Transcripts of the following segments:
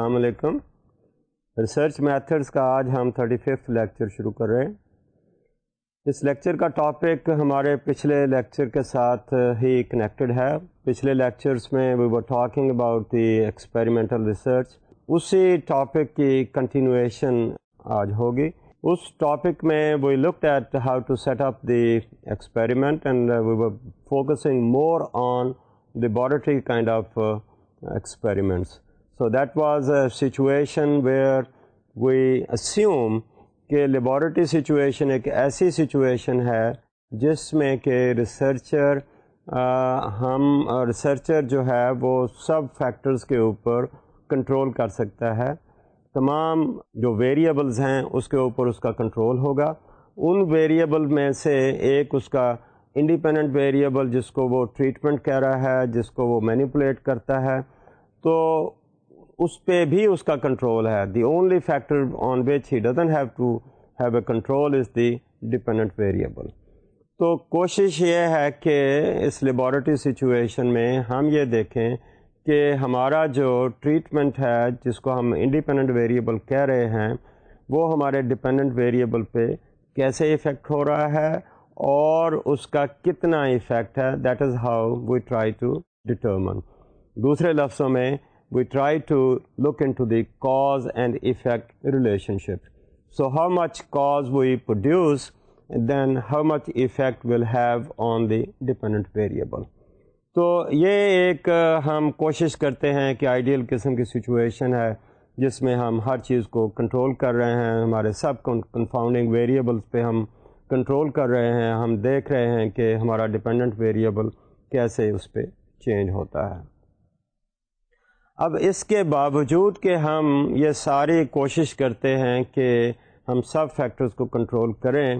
السلام علیکم research methods کا آج ہم تھرٹی ففتھ لیکچر شروع کر رہے ہیں اس لیکچر کا ٹاپک ہمارے پچھلے لیکچر کے ساتھ ہی کنیکٹڈ ہے پچھلے لیکچرز میں we were talking about the experimental research اسی ٹاپک کی کنٹینویشن آج ہوگی اس ٹاپک میں we look at how to set up the experiment and we were focusing more on the laboratory kind of experiments so that was a situation where we assume کہ laboratory situation ایک ایسی situation ہے جس میں کہ researcher ہم researcher جو ہے وہ سب فیکٹرز کے اوپر کنٹرول کر سکتا ہے تمام جو ویریبلز ہیں اس کے اوپر اس کا کنٹرول ہوگا ان ویریبل میں سے ایک اس کا انڈیپینڈنٹ ویریبل جس کو وہ ٹریٹمنٹ کہہ رہا ہے جس کو وہ مینیپولیٹ کرتا ہے تو اس پہ بھی اس کا کنٹرول ہے the only factor on which he doesn't have to have a control is the dependent variable تو کوشش یہ ہے کہ اس لیبورٹری سچویشن میں ہم یہ دیکھیں کہ ہمارا جو ٹریٹمنٹ ہے جس کو ہم انڈیپینڈنٹ ویریبل کہہ رہے ہیں وہ ہمارے ڈپینڈنٹ ویریبل پہ کیسے افیکٹ ہو رہا ہے اور اس کا کتنا افیکٹ ہے that is how we try to determine دوسرے لفظوں میں we try to look into the cause and effect relationship so how much cause we produce then how much effect will have on the dependent variable تو یہ ایک ہم کوشش کرتے ہیں کہ آئیڈیل قسم کی سچویشن ہے جس میں ہم ہر چیز کو کنٹرول کر رہے ہیں ہمارے سب کنفاؤنڈنگ ویریبلس پہ ہم کنٹرول کر رہے ہیں ہم دیکھ رہے ہیں کہ ہمارا ڈپینڈنٹ ویریبل کیسے اس پہ چینج ہوتا ہے اب اس کے باوجود کہ ہم یہ ساری کوشش کرتے ہیں کہ ہم سب فیکٹرز کو کنٹرول کریں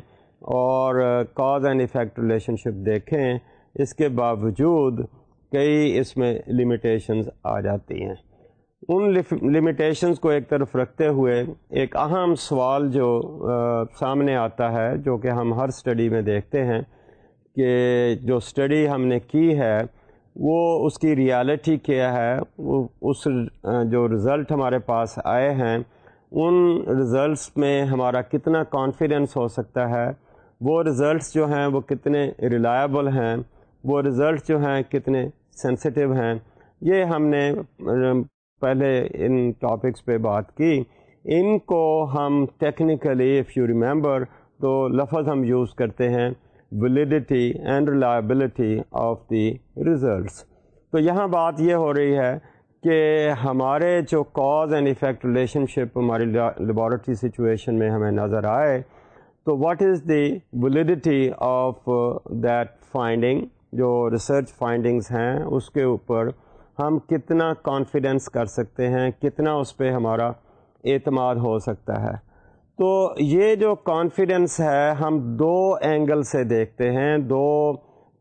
اور cause and effect relationship دیکھیں اس کے باوجود کئی اس میں لمیٹیشنز آ جاتی ہیں ان لمیٹیشنز کو ایک طرف رکھتے ہوئے ایک اہم سوال جو سامنے آتا ہے جو کہ ہم ہر سٹڈی میں دیکھتے ہیں کہ جو سٹڈی ہم نے کی ہے وہ اس کی ریالٹی کیا ہے اس جو رزلٹ ہمارے پاس آئے ہیں ان رزلٹس میں ہمارا کتنا کانفیڈنس ہو سکتا ہے وہ رزلٹس جو ہیں وہ کتنے ریلائبل ہیں وہ رزلٹس جو ہیں کتنے سینسٹیو ہیں یہ ہم نے پہلے ان ٹاپکس پہ بات کی ان کو ہم ٹیکنیکلی اف یو ریممبر تو لفظ ہم یوز کرتے ہیں validity and reliability of the results تو یہاں بات یہ ہو رہی ہے کہ ہمارے جو cause and effect relationship ہماری لیبارٹری سچویشن میں ہمیں نظر آئے تو what is the validity of that finding جو ریسرچ فائنڈنگز ہیں اس کے اوپر ہم کتنا کانفیڈنس کر سکتے ہیں کتنا اس پہ ہمارا اعتماد ہو سکتا ہے تو یہ جو کانفیڈنس ہے ہم دو اینگل سے دیکھتے ہیں دو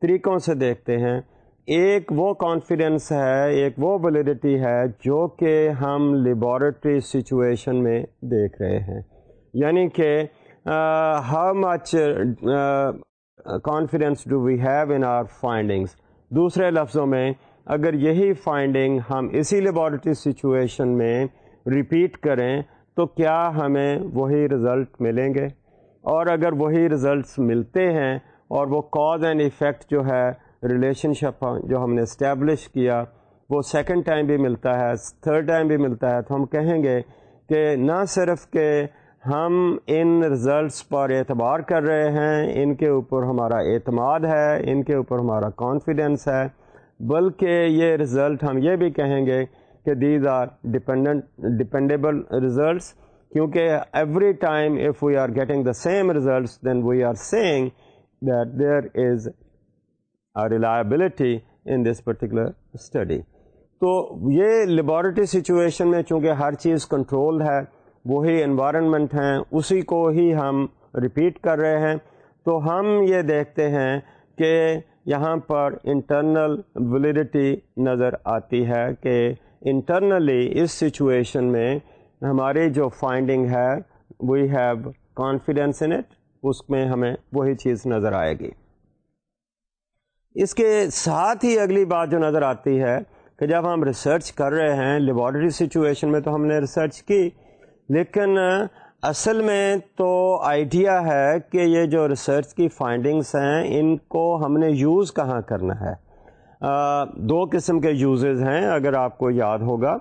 طریقوں سے دیکھتے ہیں ایک وہ کانفیڈنس ہے ایک وہ ویلیڈیٹی ہے جو کہ ہم لیبارٹری سچویشن میں دیکھ رہے ہیں یعنی کہ how much confidence do we have in our findings دوسرے لفظوں میں اگر یہی فائنڈنگ ہم اسی لیبارٹری سچویشن میں ریپیٹ کریں تو کیا ہمیں وہی رزلٹ ملیں گے اور اگر وہی رزلٹس ملتے ہیں اور وہ کاز اینڈ ایفیکٹ جو ہے ریلیشن شپ جو ہم نے اسٹیبلش کیا وہ سیکنڈ ٹائم بھی ملتا ہے تھرڈ ٹائم بھی ملتا ہے تو ہم کہیں گے کہ نہ صرف کہ ہم ان رزلٹس پر اعتبار کر رہے ہیں ان کے اوپر ہمارا اعتماد ہے ان کے اوپر ہمارا کانفیڈنس ہے بلکہ یہ رزلٹ ہم یہ بھی کہیں گے کہ these are dependent dependable results کیونکہ every time if we are getting the same results then we are that there is reliability in this particular study تو یہ لیبورٹری سچویشن میں چونکہ ہر چیز کنٹرول ہے وہی انوائرمنٹ ہیں اسی کو ہی ہم رپیٹ کر رہے ہیں تو ہم یہ دیکھتے ہیں کہ یہاں پر انٹرنل ولیڈیٹی نظر آتی ہے کہ انٹرنلی اس سچویشن میں ہماری جو فائنڈنگ ہے we have confidence in it اس میں ہمیں وہی چیز نظر آئے گی اس کے ساتھ ہی اگلی بات جو نظر آتی ہے کہ جب ہم ریسرچ کر رہے ہیں لیبارٹری سچویشن میں تو ہم نے ریسرچ کی لیکن اصل میں تو آئیڈیا ہے کہ یہ جو ریسرچ کی فائنڈنگس ہیں ان کو ہم نے یوز کہاں کرنا ہے دو قسم کے یوزز ہیں اگر آپ کو یاد ہوگا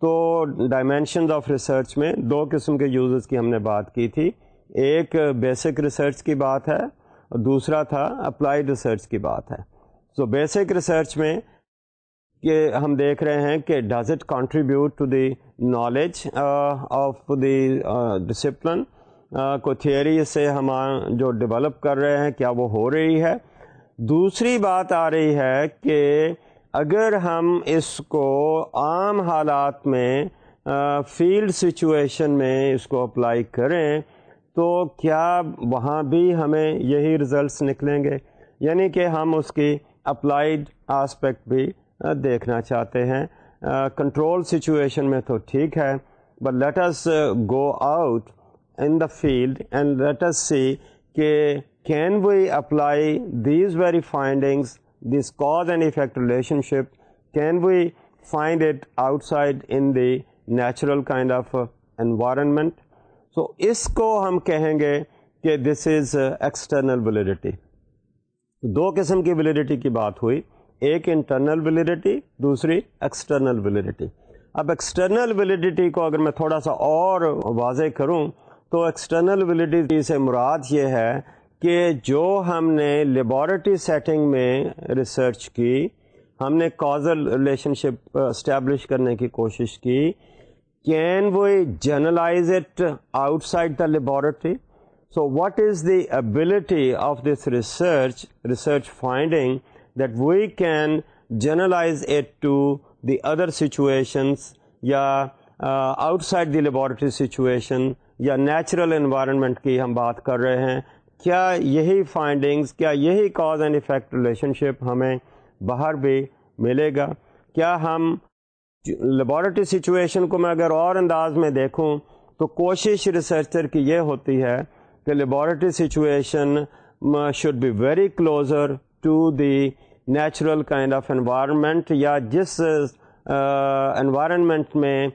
تو ڈائمینشنز آف ریسرچ میں دو قسم کے یوزز کی ہم نے بات کی تھی ایک بیسک ریسرچ کی بات ہے اور دوسرا تھا اپلائیڈ ریسرچ کی بات ہے سو بیسک ریسرچ میں کہ ہم دیکھ رہے ہیں کہ does it contribute to the knowledge of the discipline کو تھیئری سے ہم جو ڈیولپ کر رہے ہیں کیا وہ ہو رہی ہے دوسری بات آ رہی ہے کہ اگر ہم اس کو عام حالات میں فیلڈ سچویشن میں اس کو اپلائی کریں تو کیا وہاں بھی ہمیں یہی رزلٹس نکلیں گے یعنی کہ ہم اس کی اپلائیڈ آسپیکٹ بھی دیکھنا چاہتے ہیں کنٹرول سچویشن میں تو ٹھیک ہے but let's go out in the field and let's see کہ can we apply these very findings these cause and effect relationship can we find it outside in the natural kind of environment so اس کو ہم کہیں گے کہ this is external validity دو قسم کی validity کی بات ہوئی ایک انٹرنل ولیڈیٹی دوسری ایکسٹرنل validity. اب ایکسٹرنل ویلیڈیٹی کو اگر میں تھوڑا سا اور واضح کروں تو ایکسٹرنل ویلیڈیٹی سے مراد یہ ہے کہ جو ہم نے لیبورٹری سیٹنگ میں ریسرچ کی ہم نے کازل ریلیشن شپ اسٹیبلش کرنے کی کوشش کی can we generalise it outside the laboratory so what is the ability of this research research finding that we can generalise it to the other situations یا outside the laboratory situation یا natural environment کی ہم بات کر رہے ہیں کیا یہی فائنڈنگز کیا یہی cause and effect relationship ہمیں باہر بھی ملے گا کیا ہم لیبارٹری سچویشن کو میں اگر اور انداز میں دیکھوں تو کوشش ریسرچر کی یہ ہوتی ہے کہ laboratory situation should be very closer to the natural kind of environment یا جس انوائرمنٹ میں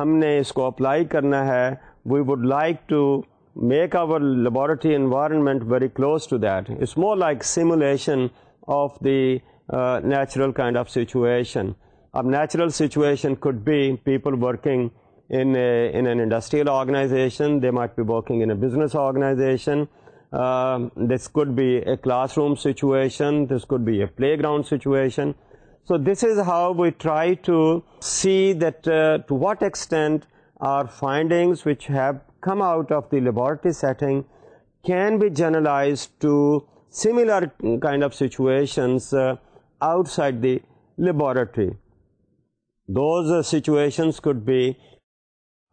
ہم نے اس کو اپلائی کرنا ہے we would like to make our laboratory environment very close to that. It's more like simulation of the uh, natural kind of situation. A natural situation could be people working in an industrial organization, they might be working in a business organization, um, this could be a classroom situation, this could be a playground situation. So this is how we try to see that uh, to what extent our findings which have come out of the laboratory setting can be generalized to similar kind of situations uh, outside the laboratory. Those uh, situations could be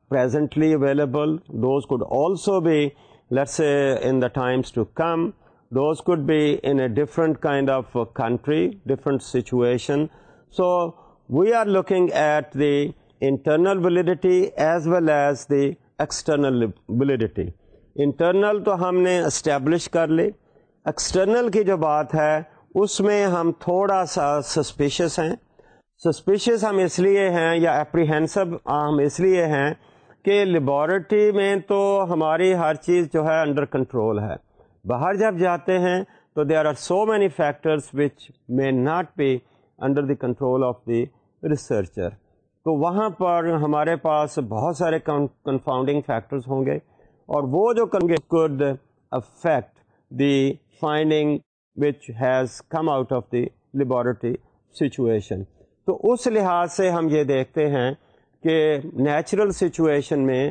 presently available, those could also be, let's say, in the times to come, those could be in a different kind of uh, country, different situation. So we are looking at the internal validity as well as the external validity internal تو ہم نے establish کر لی external کی جو بات ہے اس میں ہم تھوڑا سا سسپیشیس ہیں سسپیشیس ہم اس لیے ہیں یا اپریہنسو ہم اس لیے ہیں کہ لیبورٹری میں تو ہماری ہر چیز جو ہے انڈر کنٹرول ہے باہر جب جاتے ہیں تو there are so many factors which may not be under the control of the researcher تو وہاں پر ہمارے پاس بہت سارے کنفاؤنڈنگ فیکٹرز ہوں گے اور وہ جو affect the finding which has come out of the laboratory situation تو اس لحاظ سے ہم یہ دیکھتے ہیں کہ نیچرل سچویشن میں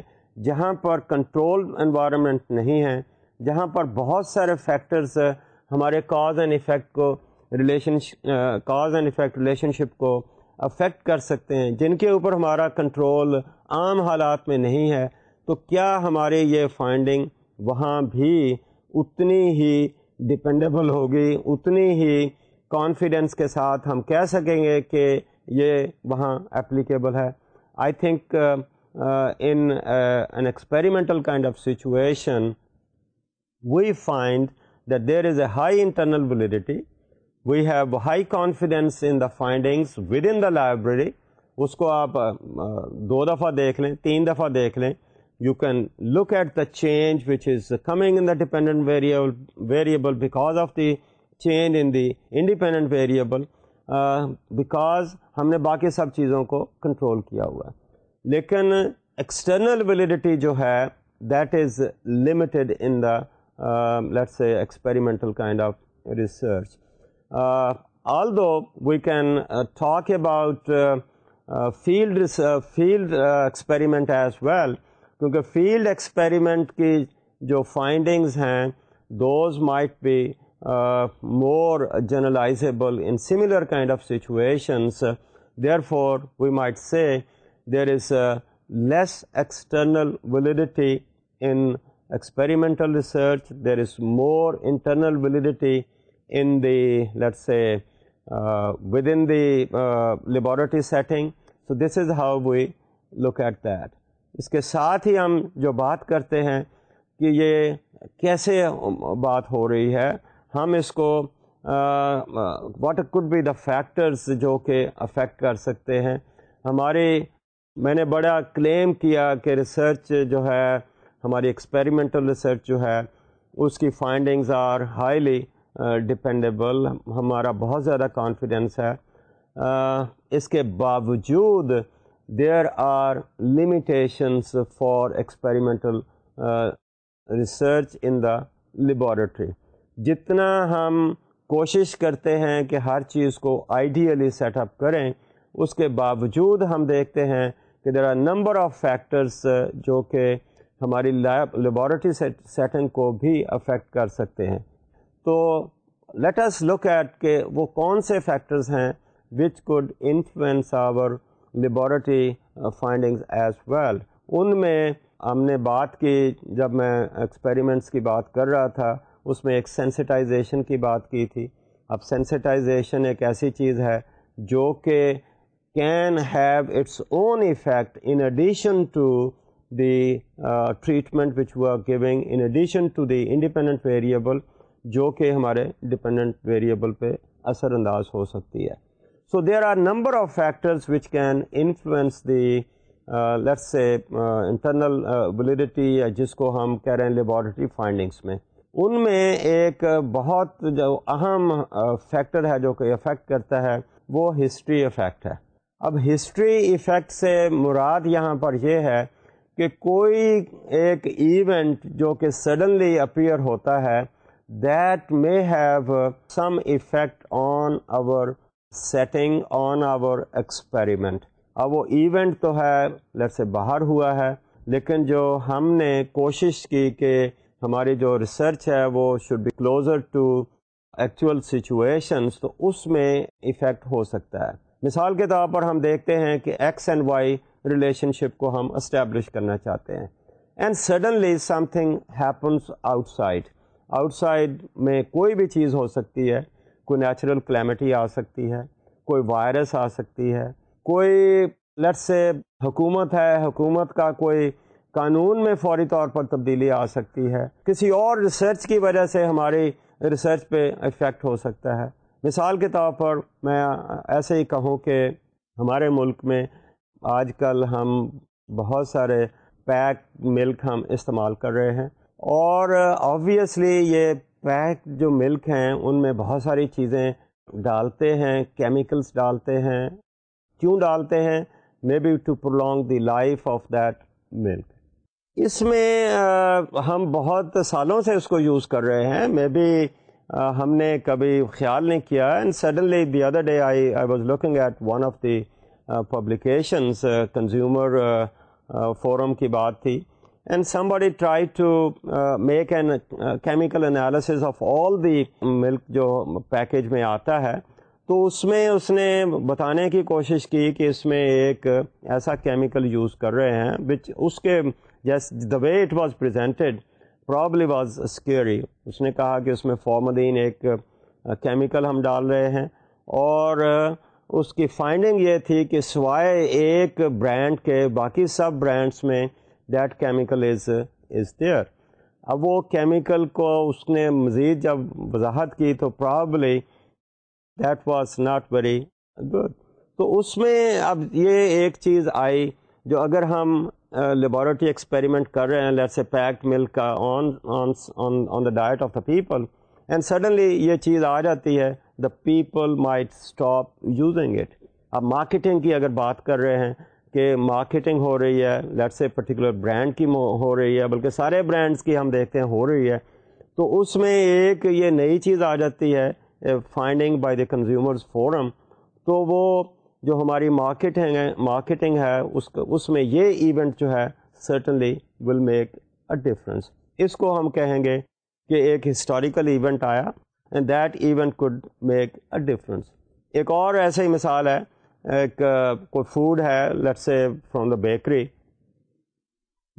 جہاں پر کنٹرول انوائرمنٹ نہیں ہے جہاں پر بہت سارے فیکٹرز ہمارے کاز اینڈ افیکٹ کو relation cause and effect ship کو افیکٹ کر سکتے ہیں جن کے اوپر ہمارا کنٹرول عام حالات میں نہیں ہے تو کیا ہمارے یہ فائنڈنگ وہاں بھی اتنی ہی ڈپینڈیبل ہوگی اتنی ہی کانفیڈنس کے ساتھ ہم کہہ سکیں گے کہ یہ وہاں اپلیکیبل ہے I think in an experimental kind of situation we find that there is a high internal validity we have high confidence in the findings within the library اس کو آپ دو دفعہ دیکھ لیں تین دفعہ دیکھ لیں you can look at the change which is coming in the dependent variable variable because of the change in the independent variable because ہم نے باقی سب چیزوں کو کنٹرول کیا ہوا ہے لیکن ایکسٹرنل ویلیڈیٹی جو ہے that is limited in the let's experimental kind of research although we can talk about field experiment as well کیونکہ فیلڈ ایکسپیریمنٹ کی جو فائنڈنگز ہیں those might be more generalizable in similar kind of situations therefore we might say there is less external validity in experimental research there is more internal validity in uh, within with in uh, laboratory setting so this is how we look at that اس کے ساتھ ہی ہم جو بات کرتے ہیں کہ یہ کیسے بات ہو رہی ہے ہم اس کو what could be the factors جو کہ افیکٹ کر سکتے ہیں ہماری میں نے بڑا کلیم کیا کہ ریسرچ جو ہے ہماری ایکسپیریمنٹل ریسرچ جو ہے اس کی فائنڈنگز آر ہائیلی ڈپینڈیبل ہمارا بہت زیادہ کانفیڈینس ہے اس کے باوجود there are limitations for experimental research in the laboratory جتنا ہم کوشش کرتے ہیں کہ ہر چیز کو آئیڈیلی سیٹ اپ کریں اس کے باوجود ہم دیکھتے ہیں کہ there are number of factors جو کہ ہماری لیبورٹری سیٹنگ کو بھی افیکٹ کر سکتے ہیں تو لیٹس لک ایٹ کہ وہ کون سے فیکٹرز ہیں which could influence our laboratory findings as well ان میں ہم نے بات کی جب میں ایکسپیریمنٹس کی بات کر رہا تھا اس میں ایک سینسٹائزیشن کی بات کی تھی اب سینسٹائزیشن ایک ایسی چیز ہے جو کہ can have its own effect in addition to the treatment which we are giving in addition to the independent variable جو کہ ہمارے ڈپینڈنٹ ویریبل پہ اثر انداز ہو سکتی ہے so there are number of factors which can influence the say internal validity یا جس کو ہم کہہ رہے ہیں لیبارٹری فائنڈنگس میں ان میں ایک بہت جو اہم فیکٹر uh, ہے جو کہ افیکٹ کرتا ہے وہ ہسٹری افیکٹ ہے اب ہسٹری افیکٹ سے مراد یہاں پر یہ ہے کہ کوئی ایک ایونٹ جو کہ سڈنلی اپیئر ہوتا ہے that may have some effect on our setting on our experiment اب وہ ایونٹ تو ہے لٹ سے باہر ہوا ہے لیکن جو ہم نے کوشش کی کہ ہماری جو ریسرچ ہے وہ should be closer to actual situations تو اس میں افیکٹ ہو سکتا ہے مثال کے طور پر ہم دیکھتے ہیں کہ X and Y relationship کو ہم اسٹیبلش کرنا چاہتے ہیں and suddenly something happens outside outside میں کوئی بھی چیز ہو سکتی ہے کوئی نیچرل کلیمٹی آ سکتی ہے کوئی وائرس آ سکتی ہے کوئی لٹ سے حکومت ہے حکومت کا کوئی قانون میں فوری طور پر تبدیلی آ سکتی ہے کسی اور ریسرچ کی وجہ سے ہماری ریسرچ پہ افیکٹ ہو سکتا ہے مثال کے طور پر میں ایسے ہی کہوں کہ ہمارے ملک میں آج کل ہم بہت سارے پیک ملک ہم استعمال کر رہے ہیں اور آبویسلی یہ پیک جو ملک ہیں ان میں بہت ساری چیزیں ڈالتے ہیں کیمیکلس ڈالتے ہیں کیوں ڈالتے ہیں maybe to prolonging the life of that milk اس میں ہم بہت سالوں سے اس کو یوز کر رہے ہیں مے بی ہم نے کبھی خیال نہیں کیا and suddenly the other day I I was looking at one of the publications consumer forum کی بات تھی and somebody try to make an chemical analysis of all the milk جو پیکیج میں آتا ہے تو اس میں اس نے بتانے کی کوشش کی کہ اس میں ایک ایسا کیمیکل یوز کر رہے ہیں وچ اس کے just the way it was presented probably was scary اس نے کہا کہ اس میں فارمدین ایک کیمیکل uh, ہم ڈال رہے ہیں اور uh, اس کی فائنڈنگ یہ تھی کہ سوائے ایک برانڈ کے باقی سب برانڈس میں that chemical is is there اب وہ کیمیکل کو اس نے مزید جب وضاحت کی تو probably that was not very good تو اس میں اب یہ ایک چیز آئی جو اگر ہم لیبورٹری ایکسپیریمنٹ کر رہے ہیں لیٹس اے پیکڈ ملک کا on on on the diet of the people and suddenly یہ چیز آ جاتی ہے the people might stop using it اب مارکیٹنگ کی اگر بات کر رہے ہیں کہ مارکیٹنگ ہو رہی ہے لیٹ سے پرٹیکولر برانڈ کی ہو رہی ہے بلکہ سارے برانڈس کی ہم دیکھتے ہیں ہو رہی ہے تو اس میں ایک یہ نئی چیز آ جاتی ہے finding by the consumers forum تو وہ جو ہماری مارکیٹنگ مارکیٹنگ ہے اس اس میں یہ ایونٹ جو ہے certainly will make a difference اس کو ہم کہیں گے کہ ایک ہسٹوریکل ایونٹ آیا and that event could make a difference ایک اور ایسے ہی مثال ہے ایک کوئی فوڈ ہے let's say from the bakery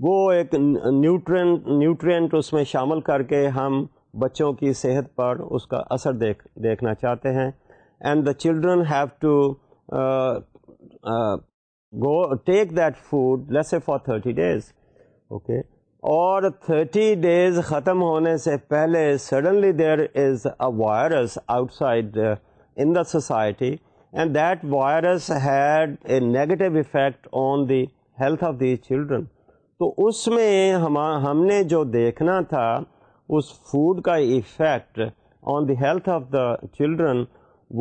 وہ ایک نیوٹرین نیوٹرینٹ اس میں شامل کر کے ہم بچوں کی صحت پر اس کا اثر دیکھ دیکھنا چاہتے ہیں and the children have to go take that food let's say for thirty days okay اور تھرٹی ڈیز ختم ہونے سے پہلے suddenly there is a virus outside in the society and that virus had a negative effect on the health of the children تو اس میں ہم ہم نے جو دیکھنا تھا اس فوڈ کا effect on the health of the children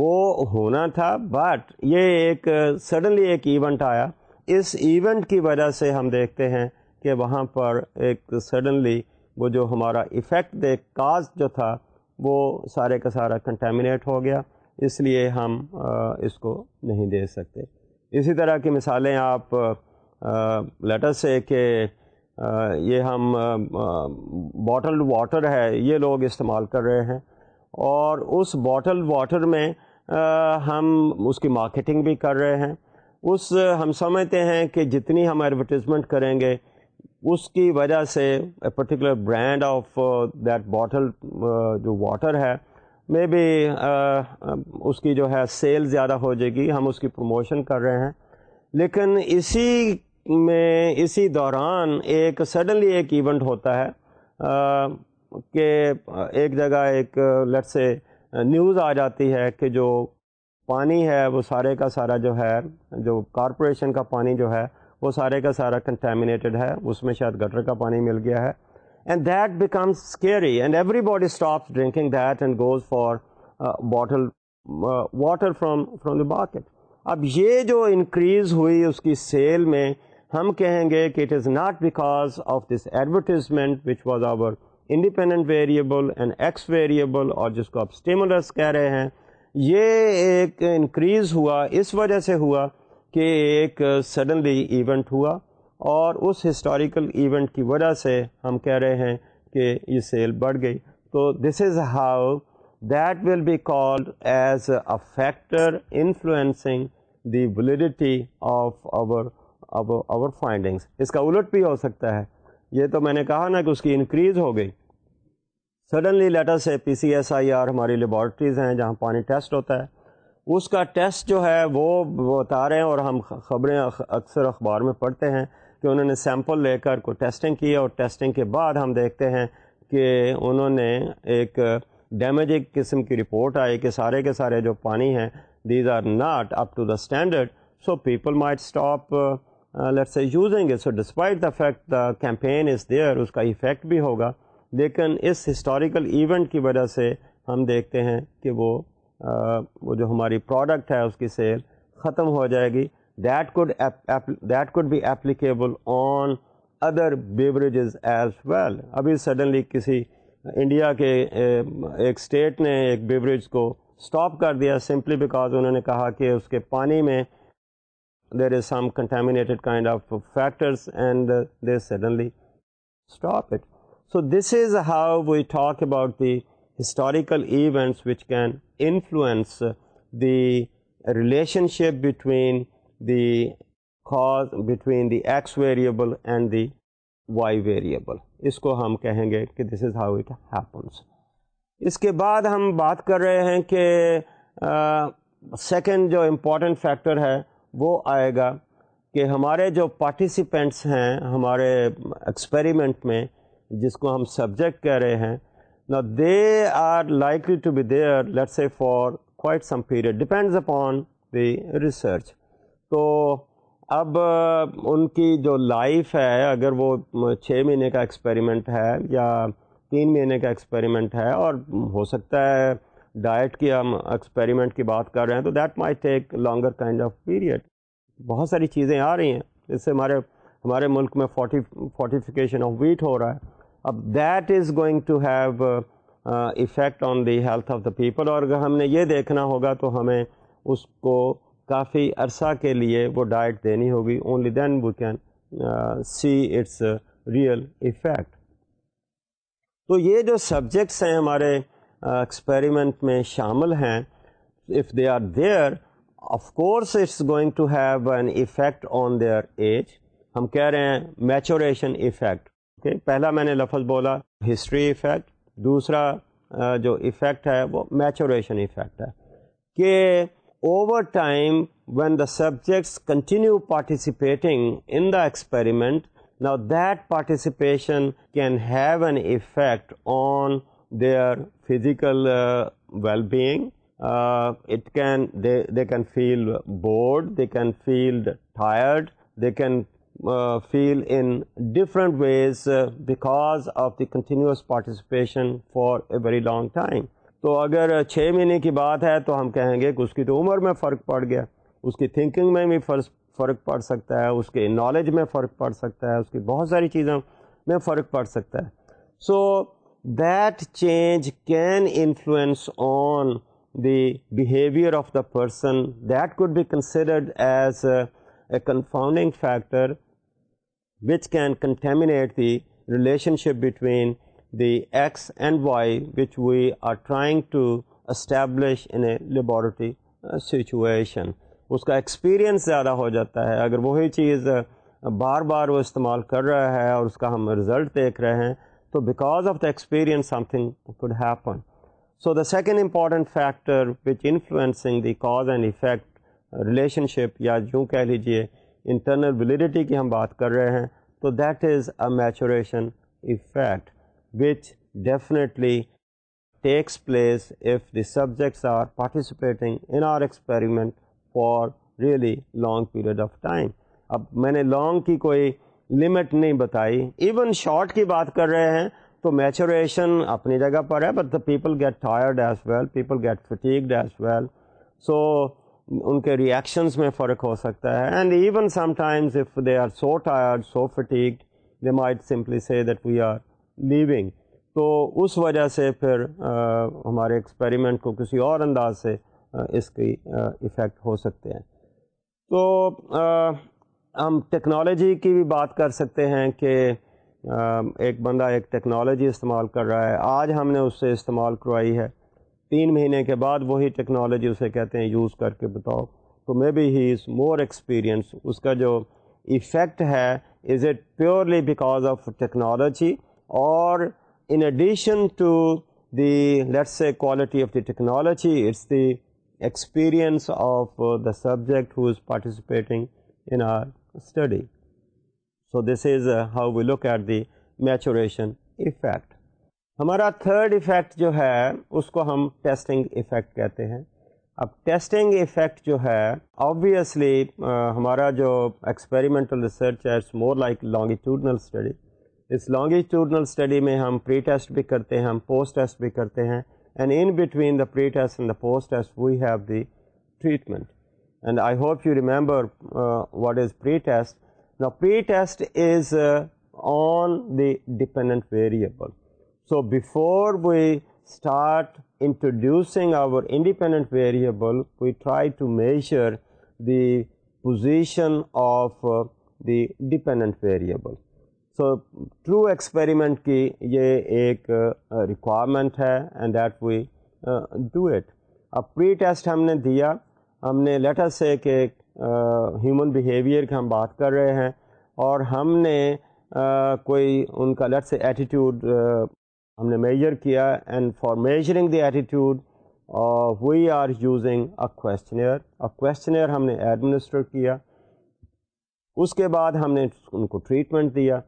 وہ ہونا تھا بٹ یہ ایک سڈنلی ایک ایونٹ آیا اس ایونٹ کی وجہ سے ہم دیکھتے ہیں کہ وہاں پر ایک سڈنلی وہ جو ہمارا افیکٹ دے کاز جو تھا وہ سارے کا سارا کنٹیمنیٹ ہو گیا اس لیے ہم اس کو نہیں دے سکتے اسی طرح کی مثالیں آپ لیٹر سے کہ یہ ہم باٹلڈ واٹر ہے یہ لوگ استعمال کر رہے ہیں اور اس بوٹل واٹر میں ہم اس کی مارکیٹنگ بھی کر رہے ہیں اس ہم سمجھتے ہیں کہ جتنی ہم ایڈورٹیزمنٹ کریں گے اس کی وجہ سے a particular brand of that bottle جو واٹر ہے مے بی uh, uh, اس کی جو ہے سیل زیادہ ہو جائے گی ہم اس کی پروموشن کر رہے ہیں لیکن اسی میں اسی دوران ایک سڈنلی ایک ایونٹ ہوتا ہے کہ ایک جگہ ایک لٹ سے نیوز آ جاتی ہے کہ جو پانی ہے وہ سارے کا سارا جو ہے جو کارپوریشن کا پانی جو ہے وہ سارے کا سارا کنٹامنیٹیڈ ہے اس میں شاید گٹر کا پانی مل گیا ہے and that becomes scary and everybody stop drinking that and goes for bottle water from from the market اب یہ جو انکریز ہوئی اس کی سیل میں ہم کہیں گے کہ it is not because of this advertisement which was our independent variable and X variable اور جس کو آپ اسٹیمولس کہہ رہے ہیں یہ ایک انکریز ہوا اس وجہ سے ہوا کہ ایک سڈنلی uh, ایونٹ ہوا اور اس ہسٹوریکل ایونٹ کی وجہ سے ہم کہہ رہے ہیں کہ یہ سیل بڑھ گئی تو this is how that will be called as a factor influencing the validity of our our findings اس کا الٹ بھی ہو سکتا ہے یہ تو میں نے کہا نا کہ اس کی انکریز ہو گئی سڈنلی لیٹر سے P C S I R ہماری لیبارٹریز ہیں جہاں پانی ٹیسٹ ہوتا ہے اس کا ٹیسٹ جو ہے وہ بتا رہے ہیں اور ہم خبریں اکثر اخبار میں پڑھتے ہیں کہ انہوں نے سیمپل لے کر کو ٹیسٹنگ کی اور ٹیسٹنگ کے بعد ہم دیکھتے ہیں کہ انہوں نے ایک ڈیمیج ایک قسم کی رپورٹ آئی کہ سارے کے سارے جو پانی ہیں these are not up to the standard so people might stop let's using so despite the fact the campaign is there اس کا افیکٹ بھی ہوگا لیکن اس ہسٹوریکل ایونٹ کی وجہ سے ہم دیکھتے ہیں کہ وہ uh, وہ جو ہماری پروڈکٹ ہے اس کی سیل ختم ہو جائے گی that that could be applicable on other beverages as well ابھی سڈنلی کسی انڈیا کے ایک اسٹیٹ نے ایک بیوریج کو اسٹاپ کر دیا سمپلی بیکاز انہوں نے کہا کہ اس کے پانی میں there is some contaminated kind of factors and they suddenly stop it so this is how we talk about the historical events which can influence the relationship between the between the X variable and the Y variable اس کو ہم کہیں گے کہ this is how it happens اس کے بعد ہم بات کر رہے ہیں کہ سیکنڈ جو امپورٹنٹ فیکٹر ہے وہ آئے گا کہ ہمارے جو پارٹیسپینٹس ہیں ہمارے ایکسپیریمنٹ میں جس کو ہم سبجیکٹ کہہ رہے ہیں نا they are likely to be there let's a for quite some period depends upon the research تو اب ان کی جو لائف ہے اگر وہ چھ مہینے کا ایکسپیریمنٹ ہے یا تین مہینے کا ایکسپیریمنٹ ہے اور ہو سکتا ہے ڈائٹ کی ہم ایکسپیریمنٹ کی بات کر رہے ہیں تو that my take longer kind of period بہت ساری چیزیں آ رہی ہیں اس سے ہمارے ہمارے ملک میں فورٹی فورٹیفیکیشن آف ویٹ ہو رہا ہے اب that is going to have effect on the health of the people اور اگر ہم نے یہ دیکھنا ہوگا تو ہمیں اس کو کافی عرصہ کے لیے وہ ڈائٹ دینی ہوگی only then we can see its real effect تو یہ جو سبجیکٹس ہیں ہمارے ایکسپیریمنٹ uh, میں شامل ہیں if they are there of course it's going to have an effect on their age ہم کہہ رہے ہیں میچوریشن افیکٹ پہلا میں نے لفظ بولا ہسٹری افیکٹ دوسرا uh, جو افیکٹ ہے وہ میچوریشن افیکٹ ہے کہ over time when the subjects continue participating in the experiment, now that participation can have an effect on their physical uh, well-being. Uh, they can feel bored, they can feel tired, they can uh, feel in different ways because of the continuous participation for a very long time. تو اگر چھ مہینے کی بات ہے تو ہم کہیں گے کہ اس کی تو عمر میں فرق پڑ گیا اس کی تھنکنگ میں بھی فرق پڑ سکتا ہے اس کے نالج میں فرق پڑ سکتا ہے اس کی بہت ساری چیزوں میں فرق پڑ سکتا ہے so that change can influence on the behaviour of the person that could be considered as a confounding factor which can contaminate the relationship between the X and Y which we are trying to establish in a laboratory situation اس کا experience زیادہ ہو جاتا ہے اگر وہی چیز uh, بار بار وہ استعمال کر رہا ہے اور اس کا ہم رزلٹ دیکھ رہے ہیں تو because of the experience something could happen so the second important factor which influencing the cause and effect relationship یا یوں کہہ لیجیے انٹرنل ویلیڈیٹی کی ہم بات کر رہے ہیں تو that is a maturation effect which definitely takes place if the subjects are participating in our experiment for really long period of time اب میں نے لانگ کی کوئی لمٹ نہیں بتائی ایون شارٹ کی بات کر رہے ہیں تو میچوریشن اپنی جگہ پر ہے but the people get tired as well people get fatigued as well so ان کے ریئیکشنس میں فرق ہو سکتا ہے and even sometimes if they are so tired so fatigued they might simply say that we are leaving تو اس وجہ سے پھر ہمارے ایکسپیریمنٹ کو کسی اور انداز سے اس کی افیکٹ ہو سکتے ہیں تو ہم ٹیکنالوجی کی بھی بات کر سکتے ہیں کہ ایک بندہ ایک ٹیکنالوجی استعمال کر رہا ہے آج ہم نے اس سے استعمال کروائی ہے تین مہینے کے بعد وہی ٹیکنالوجی اسے کہتے ہیں یوز کر کے بتاؤ تو may be he is more experience اس کا جو افیکٹ ہے is it purely because of technology in addition let's a quality of the technology it's the experience of the subject who's participating in our study so this is how will at the maturation effect ہمارا third effect جو ہے اس کو ہم testing effect کہتے ہیں اب testing effect جو ہے آبویسلی ہمارا جو ایکسپیریمنٹل ریسرچ ہے it's more like longitudinal study us longitudinal study میں ہم پری ٹیسٹ بھی کرتے ہیں ہم پوسٹ ٹیسٹ بھی کرتے ہیں and in between the pretest and the posttest we have the treatment and I hope you remember what is pretest pretest is on the dependent variable so before we start introducing our independent variable we try to measure the position of the dependent variable so true experiment کی یہ ایک requirement ہے and that we do at اب پری test ہم نے دیا ہم نے لیٹر سے کہ ہیومن بیہیویئر کی ہم بات کر رہے ہیں اور ہم نے کوئی ان کا لیٹ سے ایٹیٹیوڈ ہم نے میجر کیا and for measuring the attitude we are using a questionnaire a questionnaire ہم نے ایڈمنسٹر کیا اس کے بعد ہم نے ان کو ٹریٹمنٹ دیا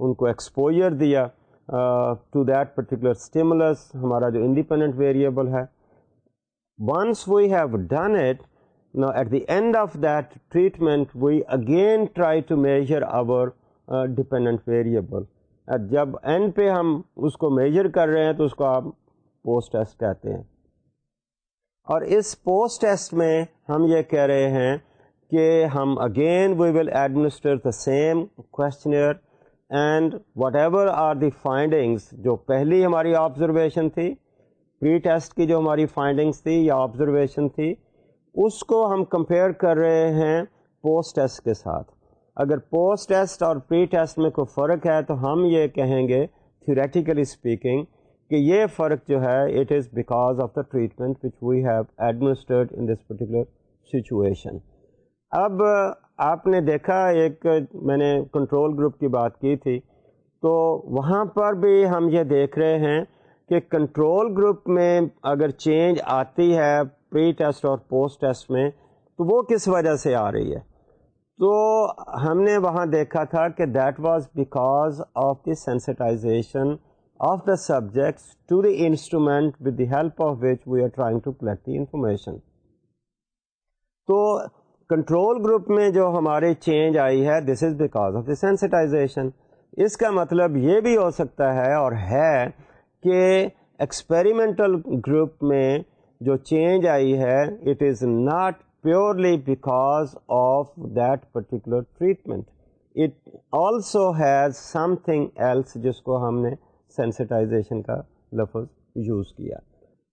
ان کو ایکسپوجر دیا ٹو دیٹ پرٹیکولر اسٹیمولس ہمارا جو انڈیپینڈنٹ ویریبل ہے ونس وی ہیو ڈن نا at the end of that treatment we again try to measure our dependent variable جب اینڈ پہ ہم اس کو میجر کر رہے ہیں تو اس کو آپ پوسٹ ٹیسٹ کہتے ہیں اور اس پوسٹ ٹیسٹ میں ہم یہ کہہ رہے ہیں کہ ہم again we will administer the same questionnaire and whatever are the findings جو پہلی ہماری آبزرویشن تھی پری ٹیسٹ کی جو ہماری فائنڈنگس تھی یا آبزرویشن تھی اس کو ہم کمپیئر کر رہے ہیں پوسٹ ٹیسٹ کے ساتھ اگر پوسٹ ٹیسٹ اور پری ٹیسٹ میں کوئی فرق ہے تو ہم یہ کہیں گے تھیوریٹیکلی اسپیکنگ کہ یہ فرق جو ہے it is because of the treatment which we have administered in this particular situation اب آپ نے دیکھا ایک میں نے کنٹرول گروپ کی بات کی تھی تو وہاں پر بھی ہم یہ دیکھ رہے ہیں کہ کنٹرول گروپ میں اگر چینج آتی ہے پری ٹیسٹ اور پوسٹ ٹیسٹ میں تو وہ کس وجہ سے آ رہی ہے تو ہم نے وہاں دیکھا تھا کہ that was because of the sensitization of the subjects to the instrument with the help of which we are trying to collect the information تو کنٹرول گروپ میں جو ہمارے چینج آئی ہے this is because of the sensitization اس کا مطلب یہ بھی ہو سکتا ہے اور ہے کہ ایکسپیریمنٹل گروپ میں جو چینج آئی ہے it is not purely because of that particular treatment it also has something else جس کو ہم نے سینسٹائزیشن کا لفظ یوز کیا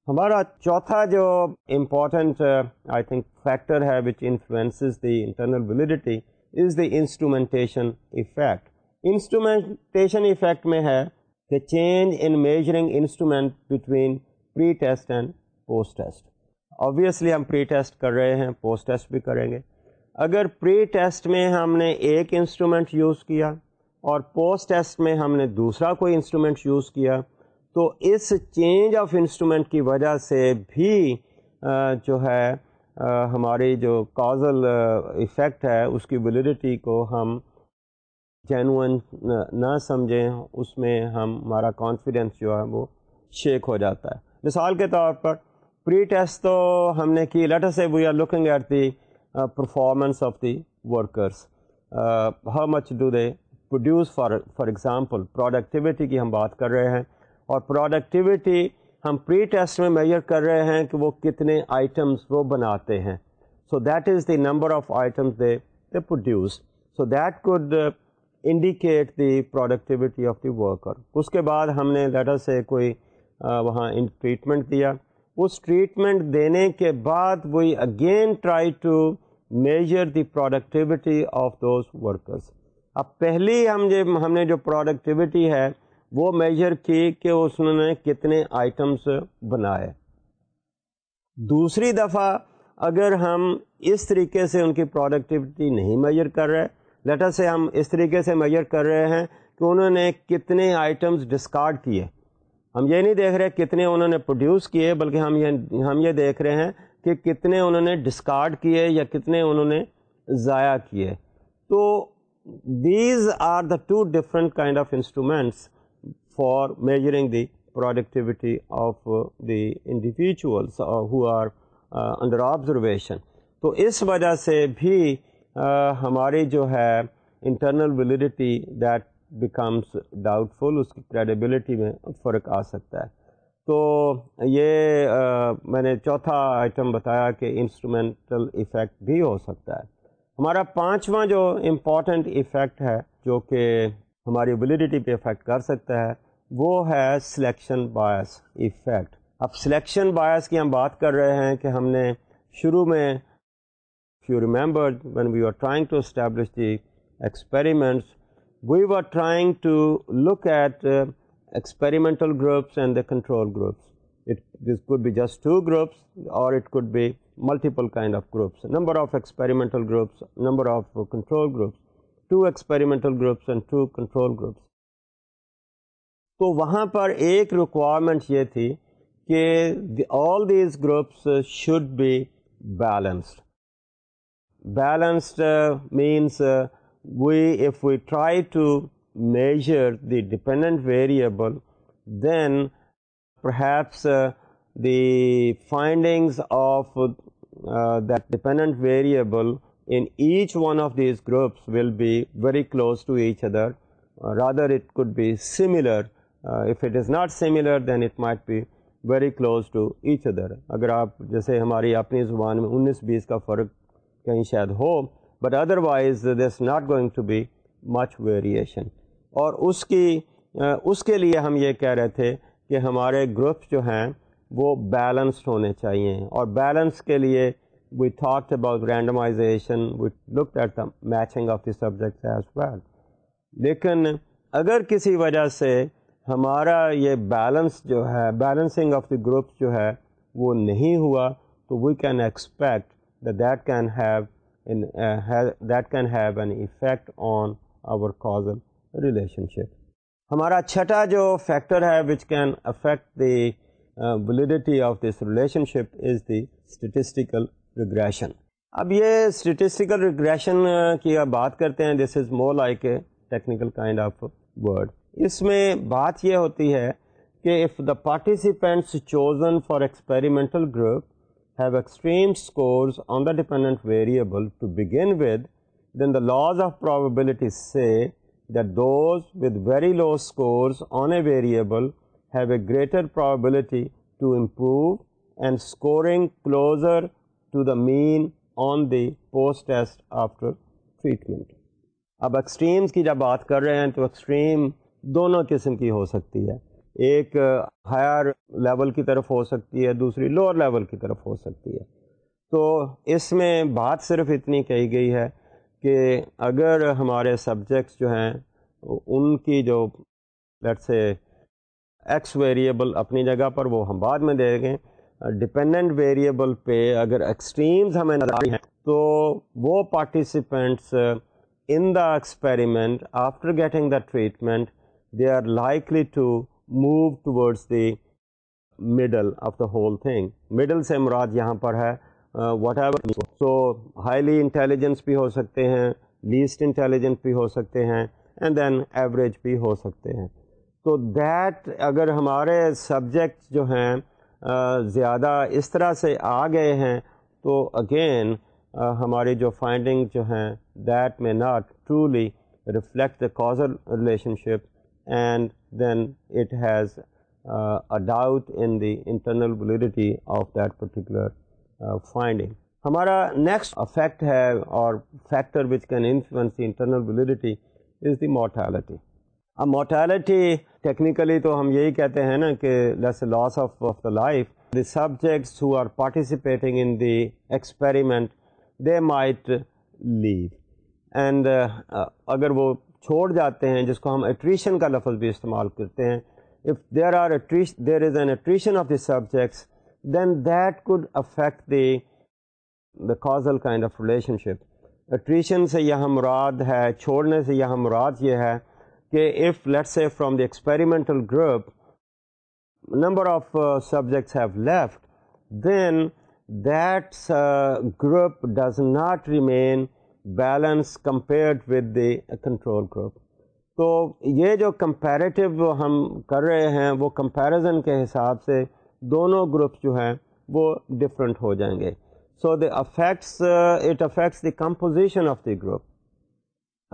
ہمارا چوتھا جو امپورٹنٹ آئی تھنک فیکٹر ہے which influences the internal validity is the instrumentation effect instrumentation effect میں ہے کہ change in measuring instrument between pre test and post test obviously ہم پری ٹیسٹ کر رہے ہیں پوسٹ ٹیسٹ بھی کریں گے اگر پری ٹیسٹ میں ہم نے ایک انسٹرومینٹ یوز کیا اور پوسٹ ٹیسٹ میں ہم نے دوسرا کوئی انسٹرومینٹ یوز کیا تو اس چینج آف انسٹرومینٹ کی وجہ سے بھی جو ہے ہماری جو کازل ایفیکٹ ہے اس کی ویلیڈیٹی کو ہم جینون نہ سمجھیں اس میں ہم ہمارا کانفیڈینس جو ہے وہ شیک ہو جاتا ہے مثال کے طور پر پری ٹیسٹ تو ہم نے کی لیٹر سے we are looking at the performance of the workers how much do they produce for for example productivity کی ہم بات کر رہے ہیں اور پروڈکٹیوٹی ہم پری ٹیسٹ میں میجر کر رہے ہیں کہ وہ کتنے آئٹمس وہ بناتے ہیں so that is the number of items they they produce so that could indicate the productivity of the worker اس کے بعد ہم نے لیٹر سے کوئی وہاں ان ٹریٹمنٹ دیا اس ٹریٹمنٹ دینے کے بعد we again try to measure the productivity of those workers اب پہلی ہم جو ہم نے جو پروڈکٹیوٹی ہے وہ میجر کی کہ اس نے کتنے آئٹمس بنائے دوسری دفعہ اگر ہم اس طریقے سے ان کی پروڈکٹیوٹی نہیں میجر کر رہے لیٹر سے ہم اس طریقے سے میجر کر رہے ہیں کہ انہوں نے کتنے آئٹمس ڈسکارڈ کیے ہم یہ نہیں دیکھ رہے کتنے انہوں نے پروڈیوس کیے بلکہ ہم یہ ہم یہ دیکھ رہے ہیں کہ کتنے انہوں نے ڈسکارڈ کیے یا کتنے انہوں نے ضائع کیے تو these are the two different kind of instruments for measuring the productivity of the individuals who are under observation تو اس وجہ سے بھی uh, ہماری جو ہے internal validity that becomes doubtful اس کی کریڈیبلٹی میں فرق آ سکتا ہے تو یہ uh, میں نے چوتھا آئٹم بتایا کہ انسٹرومینٹل افیکٹ بھی ہو سکتا ہے ہمارا پانچواں جو امپورٹنٹ افیکٹ ہے جو کہ ہماری ولیڈیٹی پہ افیکٹ کر سکتا ہے وہ ہے سلیکشن بایس افیکٹ اب سلیکشن بایس کی ہم بات کر رہے ہیں کہ ہم نے شروع میں you remember when we are trying to establish the experiments we are trying to look at experimental groups and the control groups it could be just two groups اور it could be multiple kind of groups number of experimental groups number of control groups two experimental groups and two control groups تو وہاں پر ایک requirement یہ تھی کہ all these groups should be balanced balanced means we if we try to measure the dependent variable then perhaps the findings of that dependent variable in each one of these groups will be very close to each other rather it could be similar if it is not similar then it might be very close to each other اگر آپ جیسے ہماری اپنی زبان میں انیس بیس کا فرق کہیں شاید ہو but otherwise this is not going to be much variation اور اس کی uh, اس کے لیے ہم یہ کہہ رہے تھے کہ ہمارے گروپس جو ہیں وہ بیلنسڈ ہونے چاہیے اور بیلنس کے لیے we thought about randomization we look at the matching of the subject as well لیکن اگر کسی وجہ سے ہمارا یہ بیلنس جو ہے بیلنسنگ آف دی گروپس جو ہے وہ نہیں ہوا تو we can expect the that can have that can have an effect on our causal relationship ہمارا چھٹا جو فیکٹر ہے which can affect the validity of this relationship is the statistical regression اب یہ اسٹیٹسٹیکل ریگریشن کی بات کرتے ہیں this is more like a technical kind of word اس میں بات یہ ہوتی ہے کہ if the participants chosen for experimental group have extreme scores on the dependent variable to begin with then the laws of problem سے دور with very low scores on a variable have a greater probability to improve and scoring closer to the mean on the post test after treatment اب extremes کی جب بات کر رہے ہیں تو ایکسٹریم دونوں قسم کی ہو سکتی ہے ایک ہائر لیول کی طرف ہو سکتی ہے دوسری لوور لیول کی طرف ہو سکتی ہے تو اس میں بات صرف اتنی کہی گئی ہے کہ اگر ہمارے سبجیکٹس جو ہیں ان کی جو لیٹ سے ایکس ویریبل اپنی جگہ پر وہ ہم بعد میں دے گئے ڈپینڈنٹ ویریبل پہ اگر ایکسٹریمز ہمیں نظر آئی ہیں تو وہ participants in the experiment after getting the treatment they are likely to move toward the middle of the whole thing middle سے مراد یہاں پر ہے whatever so highly intelligence بھی ہو سکتے ہیں لیسٹ انٹیلیجنس بھی ہو سکتے ہیں اینڈ دین ایوریج بھی ہو سکتے ہیں تو دیٹ اگر ہمارے سبجیکٹ جو ہیں زیادہ اس طرح سے آ گئے ہیں تو اگین ہماری جو فائنڈنگ جو ہیں دیٹ میں not truly reflect the causal relationship ز ا doubt in the internal validity of that particular finding ہمارا نیکسٹ فیکٹ ہے اور factor one influence the internal validity is the mortality اب مورٹیلٹی ٹیکنیکلی تو ہم یہی کہتے ہیں نا کہ loss of the life the subjects who are participating in the experiment they might lead and اگر وہ چھوڑ جاتے ہیں جس کو ہم ایٹریشن کا لفظ بھی استعمال کرتے ہیں if there are there is an attrition of the subjects then that could affect the the causal kind of relationship attrition سے یہ مراد ہے چھوڑنے سے یہ مراد یہ ہے کہ if let's a from the experimental group number of subjects have left then that group does not remain balance compared with the control group تو یہ جو کمپیریٹیو ہم کر رہے ہیں وہ کمپیریزن کے حساب سے دونوں گروپس جو ہیں وہ ڈفرینٹ ہو جائیں گے so the effects it affects the composition of the group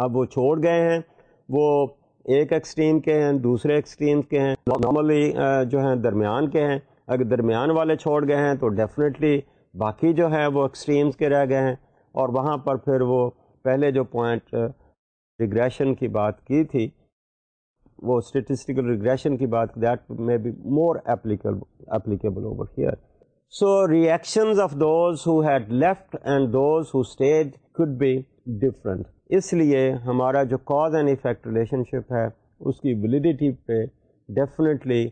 اب وہ چھوڑ گئے ہیں وہ ایک ایکسٹریم کے ہیں دوسرے ایکسٹریم کے ہیں نارملی uh, جو ہیں درمیان کے ہیں اگر درمیان والے چھوڑ گئے ہیں تو ڈیفینیٹلی باقی جو ہیں وہ ایکسٹریمز کے رہ گئے ہیں اور وہاں پر پھر وہ پہلے جو پوائنٹ ریگریشن uh, کی بات کی تھی وہ اسٹیٹسٹیکل ریگریشن کی بات that may be more applicable applicable over here so reactions of those who had left and those who stage could be different اس لیے ہمارا جو cause and effect relationship ہے اس کی ولیڈیٹی پہ definitely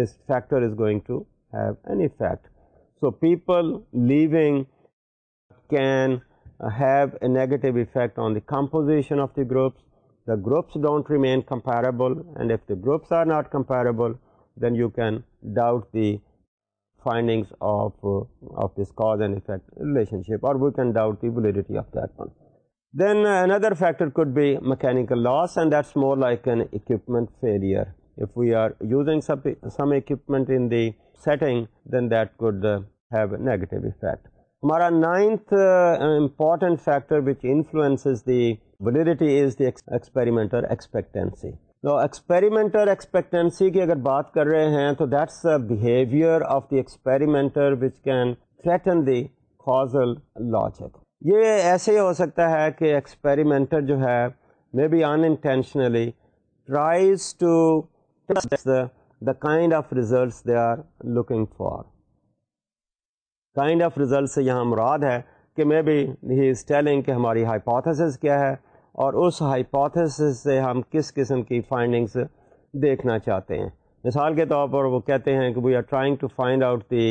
this factor is going to have an effect so people leaving can uh, have a negative effect on the composition of the groups. The groups don't remain comparable, and if the groups are not comparable, then you can doubt the findings of uh, this cause and effect relationship, or we can doubt the validity of that one. Then uh, another factor could be mechanical loss, and that's more like an equipment failure. If we are using some equipment in the setting, then that could have a negative effect. ہمارا ninth important factor which influences the validity is the experimenter expectancy تو experimenter expectancy کی اگر بات کر رہے ہیں تو that's the behaviour of the experimenter which can threaten the causal logic یہ ایسے ہی ہو سکتا ہے کہ ایکسپیریمنٹر جو ہے maybe unintentionally tries to the kind of results they are looking for kind of result سے یہاں مراد ہے کہ میں بی ہی از ٹیلنگ کہ ہماری ہائپوتھسز کیا ہے اور اس ہائپوتھیس سے ہم کس قسم کی فائنڈنگس دیکھنا چاہتے ہیں مثال کے طور پر وہ کہتے ہیں کہ we are trying to find out the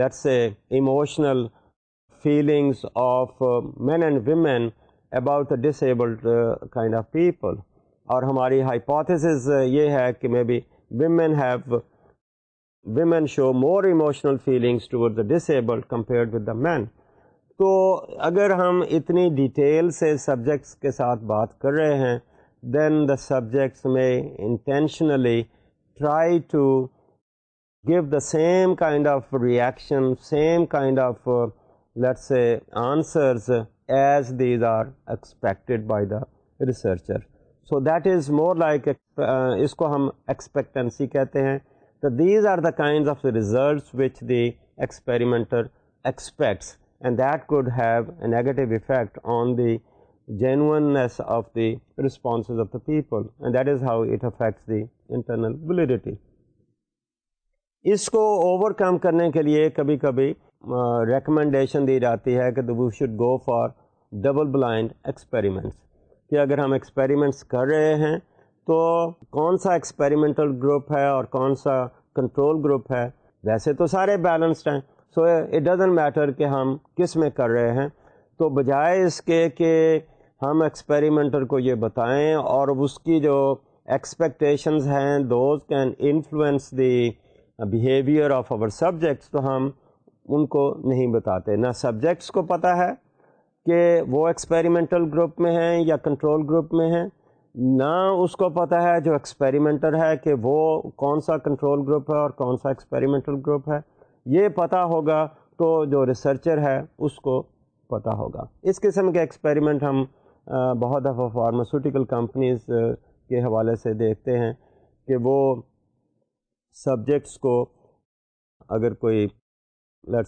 let's say emotional feelings of men and women about disabled kind of people اور ہماری ہائپوتھسز یہ ہے کہ maybe women have women show more emotional feelings toward disabled compared with the men تو اگر ہم اتنی detail سے سبجیکٹس کے ساتھ بات کر رہے ہیں دین دا سبجیکٹس میں intentionally try to give the same kind of reaction same kind of of answers as these are expected by the researcher so that is more like اس کو ہم ایکسپیکٹنسی کہتے ہیں these آرنڈس of the results with the experimental effect on the جینسپانس people the internal validity اس کو overcome کرنے کے لیے کبھی کبھی ریکمنڈیشن دی جاتی ہے کہ we should go for double blind experiments کہ اگر ہم ایکسپیریمنٹس کر رہے ہیں تو کون سا ایکسپیریمنٹل گروپ ہے اور کون سا کنٹرول گروپ ہے ویسے تو سارے بیلنسڈ ہیں سو اٹ ڈزن میٹر کہ ہم کس میں کر رہے ہیں تو بجائے اس کے کہ ہم ایکسپیریمنٹر کو یہ بتائیں اور اس کی جو ایکسپیکٹیشنز ہیں those can influence the behaviour of our subjects تو ہم ان کو نہیں بتاتے نہ سبجیکٹس کو پتہ ہے کہ وہ ایکسپیریمنٹل گروپ میں ہیں یا کنٹرول گروپ میں ہیں نہ اس کو پتا ہے جو ایکسپیریمنٹر ہے کہ وہ کون سا کنٹرول گروپ ہے اور کون سا ایکسپیریمنٹل گروپ ہے یہ پتہ ہوگا تو جو ریسرچر ہے اس کو پتہ ہوگا اس قسم کے ایکسپیریمنٹ ہم بہت دفعہ فارماسیوٹیکل کمپنیز کے حوالے سے دیکھتے ہیں کہ وہ سبجیکٹس کو اگر کوئی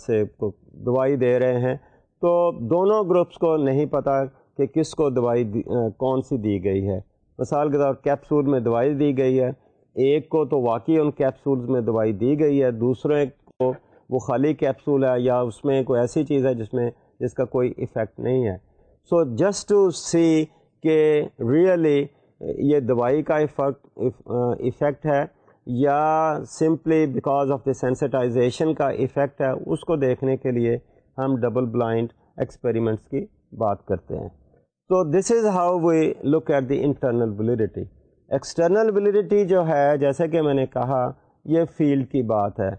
سے کو دوائی دے رہے ہیں تو دونوں گروپس کو نہیں پتہ کہ کس کو دوائی کون سی دی گئی ہے مثال کے طور کیپسول میں دوائی دی گئی ہے ایک کو تو واقعی ان کیپسولز میں دوائی دی گئی ہے دوسرے کو وہ خالی کیپسول ہے یا اس میں کوئی ایسی چیز ہے جس میں جس کا کوئی افیکٹ نہیں ہے سو جسٹ ٹو سی کہ ریئلی یہ دوائی کا افیکٹ افیکٹ ہے یا simply because of the sensitization کا افیکٹ ہے اس کو دیکھنے کے لیے ہم ڈبل بلائنڈ ایکسپیریمنٹس کی بات کرتے ہیں تو this is how we look at the internal validity external validity جو ہے جیسے کہ میں نے کہا یہ فیلڈ کی بات ہے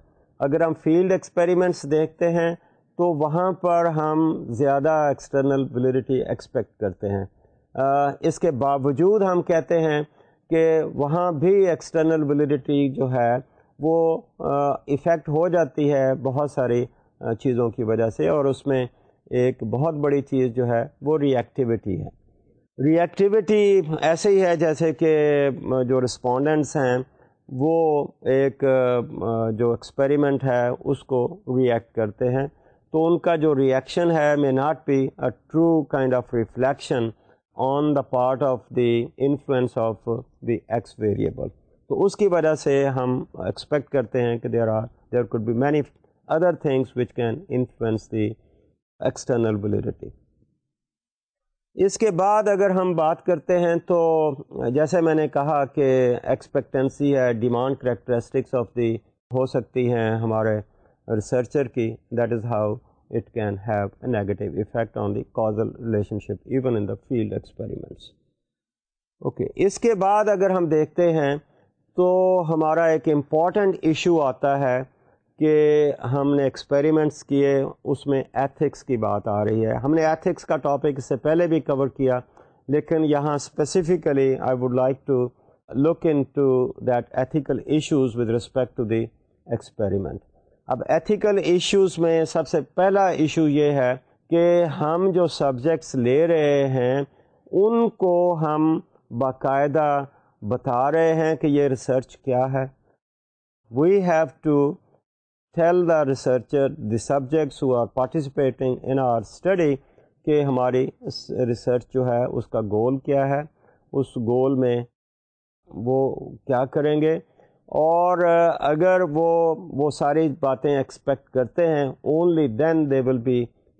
اگر ہم فیلڈ ایکسپیریمنٹس دیکھتے ہیں تو وہاں پر ہم زیادہ ایکسٹرنل ولیڈیٹی ایکسپیکٹ کرتے ہیں اس کے باوجود ہم کہتے ہیں کہ وہاں بھی ایکسٹرنل ولیڈیٹی جو ہے وہ افیکٹ ہو جاتی ہے بہت ساری چیزوں کی وجہ سے اور اس میں ایک بہت بڑی چیز جو ہے وہ ریئیکٹیوٹی ہے ری ایکٹیویٹی ایسے ہی ہے جیسے کہ جو رسپونڈنٹس ہیں وہ ایک جو ایکسپیریمنٹ ہے اس کو ریئیکٹ کرتے ہیں تو ان کا جو ریئیکشن ہے may not be a true kind of reflection on the part of the influence of the X variable تو اس کی وجہ سے ہم ایکسپیکٹ کرتے ہیں کہ there are there could be many other things which can influence the external validity اس کے بعد اگر ہم بات کرتے ہیں تو جیسے میں نے کہا کہ ایکسپیکٹنسی ہے ڈیمانڈ کریکٹرسٹکس آف دی ہو سکتی ہیں ہمارے ریسرچر کی that is how it can have a negative effect on the causal relationship even in the field experiments okay اس کے بعد اگر ہم دیکھتے ہیں تو ہمارا ایک امپورٹنٹ ایشو آتا ہے کہ ہم نے ایکسپیریمنٹس کیے اس میں ایتھکس کی بات آ رہی ہے ہم نے ایتھکس کا ٹاپک اس سے پہلے بھی کور کیا لیکن یہاں specifically I would like to look into that ethical issues with respect to the experiment اب ایتھیکل ایشوز میں سب سے پہلا ایشو یہ ہے کہ ہم جو سبجیکٹس لے رہے ہیں ان کو ہم باقاعدہ بتا رہے ہیں کہ یہ ریسرچ کیا ہے we have to tell the researcher the subjects who are participating in our study کہ ہماری ریسرچ جو ہے اس کا گول کیا ہے اس گول میں وہ کیا کریں گے اور اگر وہ وہ ساری باتیں ایکسپیکٹ کرتے ہیں only then they will be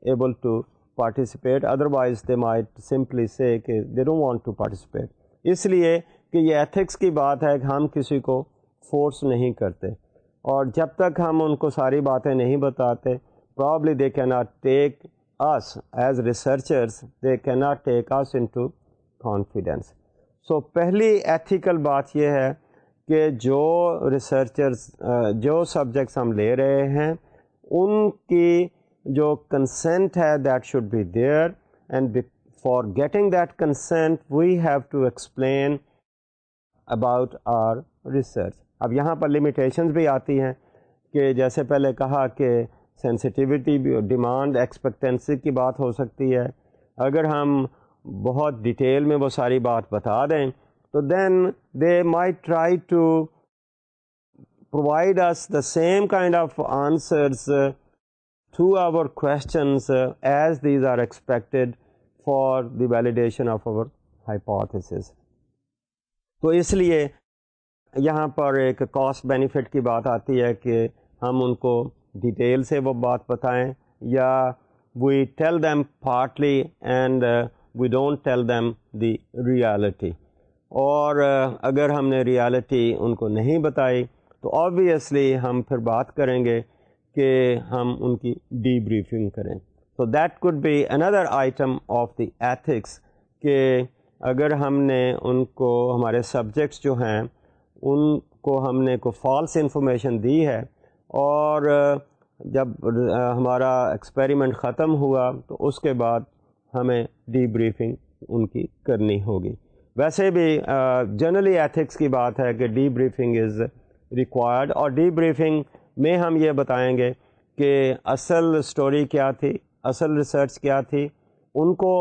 able to participate otherwise they may simply say کہ they do want to participate اس لیے کہ یہ ایتھکس کی بات ہے کہ ہم کسی کو فورس نہیں کرتے اور جب تک ہم ان کو ساری باتیں نہیں بتاتے پرابلی دے کی not take us as researchers they کی not take us into confidence so پہلی ایتھیکل بات یہ ہے کہ جو ریسرچرس جو سبجیکٹس ہم لے رہے ہیں ان کی جو کنسینٹ ہے that should be there and for getting that consent we have to explain about our research اب یہاں پر لمیٹیشنز بھی آتی ہیں کہ جیسے پہلے کہا کہ سینسیٹیوٹی بھی ڈیمانڈ ایکسپیکٹینسی کی بات ہو سکتی ہے اگر ہم بہت ڈیٹیل میں وہ ساری بات بتا دیں تو then they may try to provide us the same kind of answers through our questions as these are expected for the validation of our hypothesis تو اس لیے یہاں پر ایک کاسٹ بینیفٹ کی بات آتی ہے کہ ہم ان کو ڈیٹیل سے وہ بات بتائیں یا we tell them partly and we don't tell them the reality اور uh, اگر ہم نے ریالٹی ان کو نہیں بتائی تو آبویسلی ہم پھر بات کریں گے کہ ہم ان کی ڈی بریفنگ کریں تو that could be another item of the ethics کہ اگر ہم نے ان کو ہمارے سبجیکٹس جو ہیں ان کو ہم نے کوئی فالس انفارمیشن دی ہے اور جب ہمارا ایکسپیریمنٹ ختم ہوا تو اس کے بعد ہمیں ڈی بریفنگ ان کی کرنی ہوگی ویسے بھی جنرلی ایتھکس کی بات ہے کہ ڈی بریفنگ از ریکوائرڈ اور ڈی بریفنگ میں ہم یہ بتائیں گے کہ اصل اسٹوری کیا تھی اصل ریسرچ کیا تھی ان کو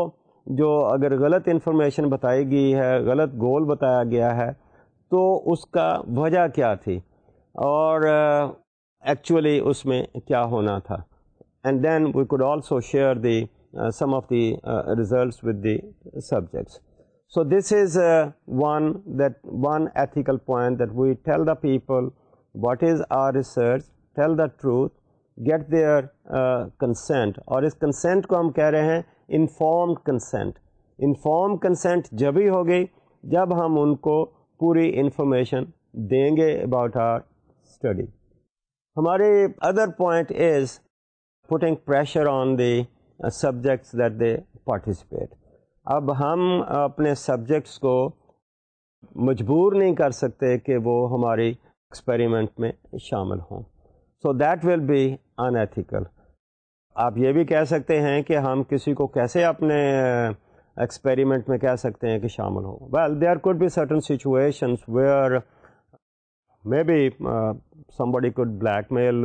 جو اگر غلط انفارمیشن بتائی گئی ہے غلط گول بتایا گیا ہے تو اس کا وجہ کیا تھی اور ایکچولی اس میں کیا ہونا تھا and then we could also share the some of the results with the subjects so this is one that one ethical point that we tell the people what is our research tell the truth get their consent اور اس consent کو ہم کہہ رہے ہیں inform consent inform consent جب ہی ہو گئی جب ہم ان کو پوری انفارمیشن دیں گے اباؤٹ آر اسٹڈی ہمارے other point is putting pressure on the subjects that they participate اب ہم اپنے سبجیکٹس کو مجبور نہیں کر سکتے کہ وہ ہماری ایکسپیریمنٹ میں شامل ہوں so that will be unethical آپ یہ بھی کہہ سکتے ہیں کہ ہم کسی کو کیسے اپنے ایکسپیریمنٹ میں کہہ سکتے ہیں کہ شامل ہو well there could be certain situations where may be somebody could blackmail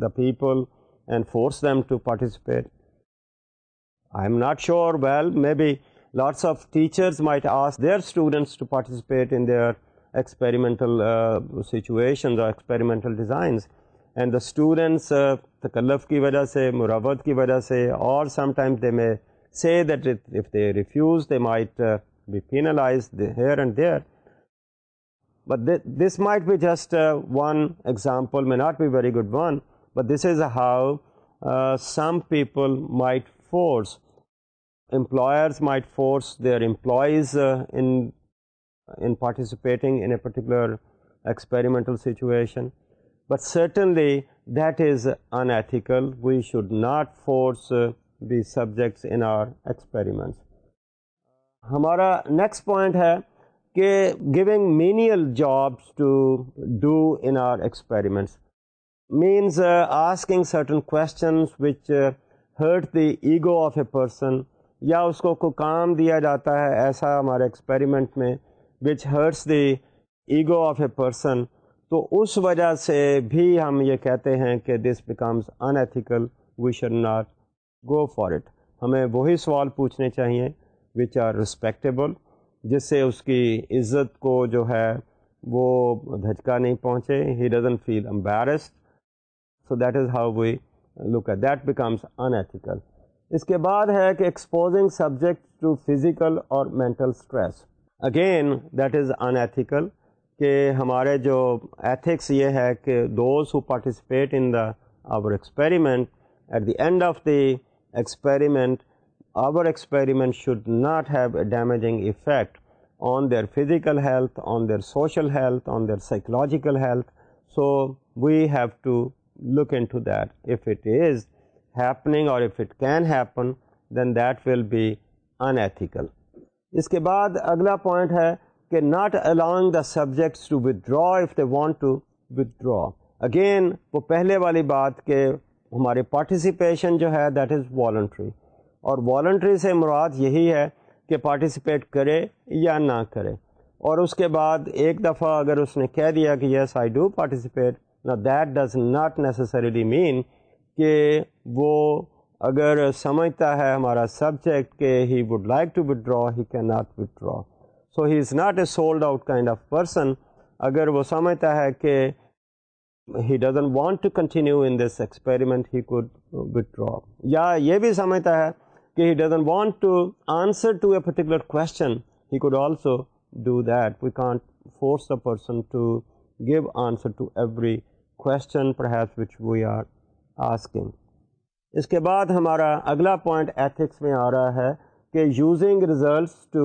the people and force them to participate I am not sure well may be lots of teachers might ask their students to participate in their experimental situation designs and the students تکلف کی وجہ سے مروت کی وجہ سے اور sometimes they may say that if they refuse, they might uh, be penalized here and there. But this might be just uh, one example, may not be a very good one, but this is how uh, some people might force, employers might force their employees in participating in a particular experimental situation. But certainly that is unethical. We should not force the subjects in our experiments ہمارا next point ہے کہ going main jobs to do in our experiments means asking certain questions which hurt the ego of a person یا اس کو کوئی کام دیا جاتا ہے ایسا ہمارے ایکسپیریمنٹ میں which hurts the ego of a person تو اس وجہ سے بھی ہم یہ کہتے ہیں کہ this becomes unethical we should not go for it ہمیں وہی سوال پوچھنے چاہیے وچ آر رسپیکٹیبل جس سے اس کی عزت کو جو ہے وہ دھچکا نہیں پہنچے he doesn't feel embarrassed so that is how we look at that becomes unethical اس کے بعد ہے کہ ایکسپوزنگ سبجیکٹ ٹو فزیکل اور mental stress again that is unethical کہ ہمارے جو ایتھکس یہ ہے کہ those who participate in the our experiment at the end of the minute our experiment should not have a damaging effect on their physical health on their social health on their psychological health so view to look into that if it is happening اورن happen then that will be unethical اس کے بعد اگلا point ہے کہ not allowing the subjects to they want to withdraw again وہ پہلے والی بات کہ ہمارے پارٹیسپیشن جو ہے دیٹ از والنٹری اور والنٹری سے مراد یہی ہے کہ پارٹیسپیٹ کرے یا نہ کرے اور اس کے بعد ایک دفعہ اگر اس نے کہہ دیا کہ یس آئی ڈو پارٹیسپیٹ نا that does not necessarily mean کہ وہ اگر سمجھتا ہے ہمارا سبجیکٹ کہ he would like to draw he can not withdraw so he is not a sold out kind of person اگر وہ سمجھتا ہے کہ he doesn't want to continue in this experiment he could with یا یہ بھی سمجھتا ہے کہ he doesn't want to answer to a particular he could also do that we can't force person to to give answer every پر اس کے بعد ہمارا اگلا پوائنٹ ایتھکس میں آ رہا ہے کہ using results to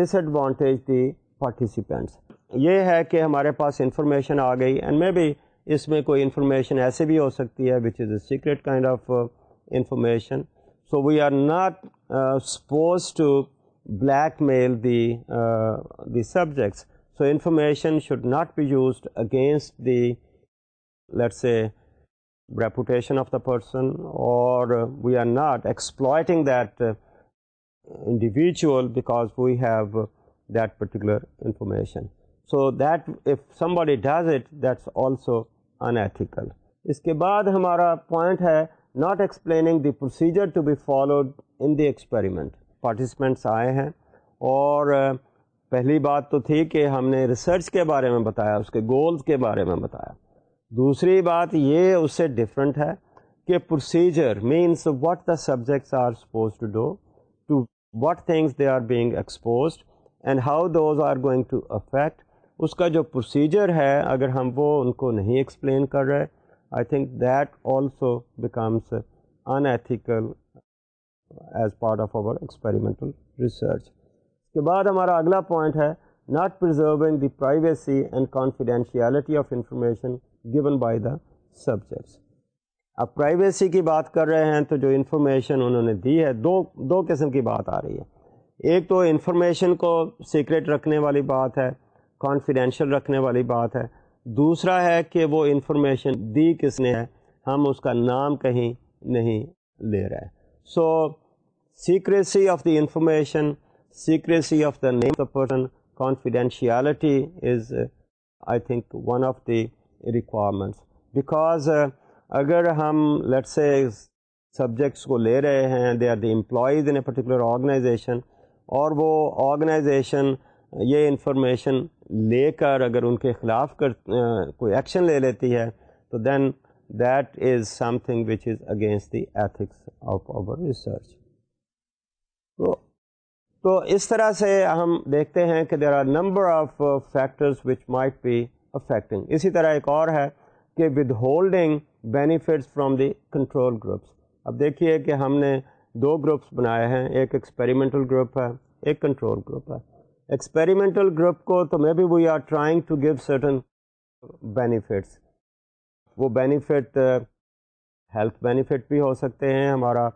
disadvantage the participants یہ ہے کہ ہمارے پاس انفارمیشن آ گئی اینڈ مے بی اس میں کوئی انفارمیشن ایسے بھی ہو سکتی ہے which is a secret kind of information so we are not suppose to blackmail the the subjects so information should not be used against the that's a reputation of the person اور we are not exploiting that individual because we have that particular information so that if somebody does it that's also unethical اس کے بعد ہمارا point ہے not explaining the procedure to be followed in the experiment participants آئے ہیں اور پہلی بات تو تھی کہ ہم نے ریسرچ کے بارے میں بتایا اس کے گولز کے بارے میں بتایا دوسری بات یہ اس سے ڈفرینٹ ہے کہ procedure means what the subjects are suppose to do to what things they are being exposed and how those are going to affect اس کا جو پروسیجر ہے اگر ہم وہ ان کو نہیں ایکسپلین کر رہے I think that also becomes unethical as part of our experimental research اس کے بعد ہمارا اگلا پوائنٹ ہے not preserving the privacy and confidentiality of information given by the subjects اب پرائیویسی کی بات کر رہے ہیں تو جو انفارمیشن انہوں نے دی ہے دو دو قسم کی بات آ رہی ہے ایک تو انفارمیشن کو سیکریٹ رکھنے والی بات ہے کانفیڈینشیل رکھنے والی بات ہے دوسرا ہے کہ وہ انفارمیشن دی کس نے ہے ہم اس کا نام کہیں نہیں لے رہے so secrecy of the information secrecy of the name person confidentiality is I think one of the requirements because اگر ہم لیٹ سے سبجیکٹس کو لے رہے ہیں they are the employees in a particular organization اور وہ آرگنائزیشن یہ information لے کر اگر ان کے خلاف کر کوئی ایکشن لے لیتی ہے تو then that is something which is against the ethics of our research تو تو اس طرح سے ہم دیکھتے ہیں کہ there are number of factors which might be affecting اسی طرح ایک اور ہے کہ withholding benefits from the control groups اب دیکھیے کہ ہم نے دو گروپس بنائے ہیں ایک ایکسپیریمنٹل گروپ ہے ایک کنٹرول گروپ ہے ایکسپیریمنٹل گروپ کو تو may be we are trying to give certain benefits وہ بینیفٹ ہیلتھ بینیفٹ بھی ہو سکتے ہیں ہمارا